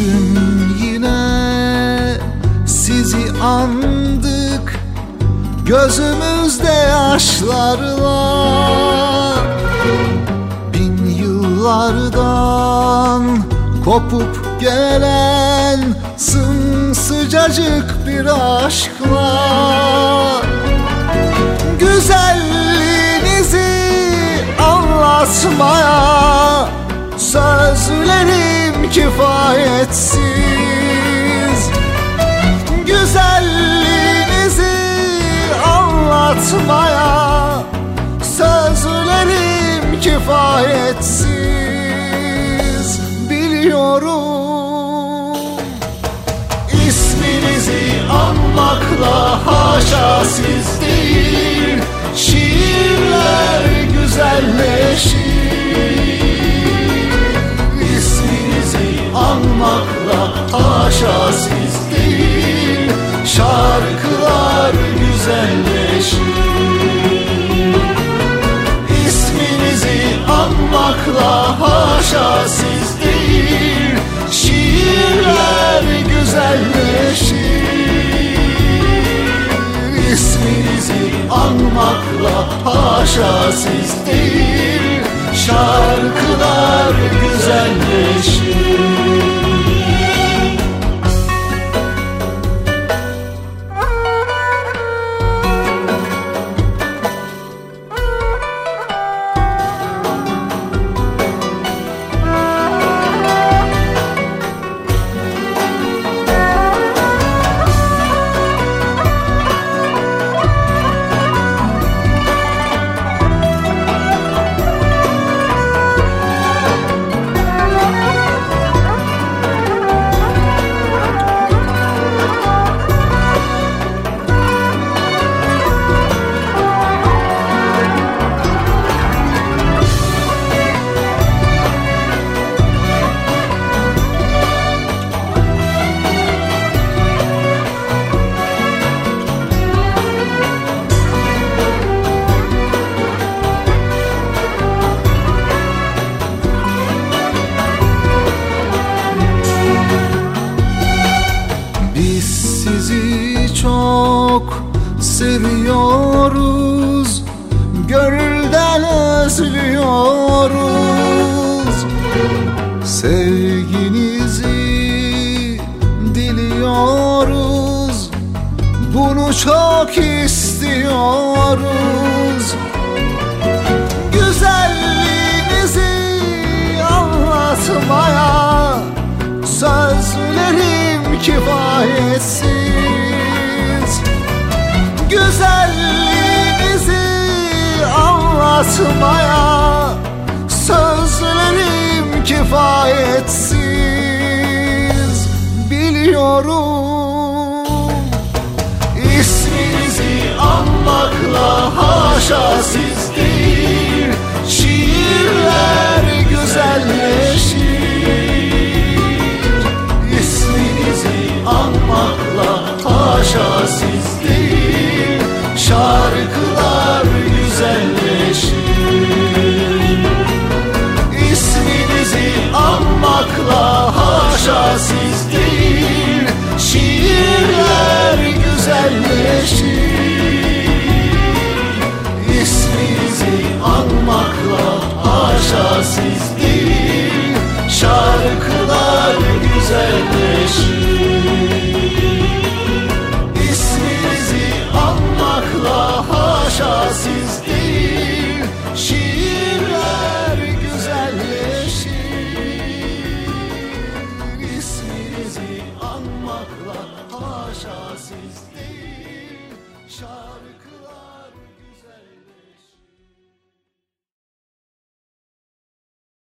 gün yine sizi andık. Gözümüzde yaşlarla Bin yıllardan kopup gelen Sımsıcacık bir aşkla Güzelliğinizi anlatmaya kifayetsiz. Güzelliğinizi anlatmaya Sözlerim kifayetsiz. Biliyorum İsminizi anmakla haşa siz değil haşa siz değil. Şiirler güzelleşir. İsminizi anmakla haşa siz değil. Şarkılar güzelleşir seviyoruz. Gönülden özlüyoruz. Sevginizi diliyoruz. Bunu çok istiyoruz Güzelliğinizi anlatmaya Sözlerim kifayetsiz. Biliyorum İsminizi anmakla haşa siz haşa siz değil Şiirler güzelleşir. İsminizi anmakla haşa siz değil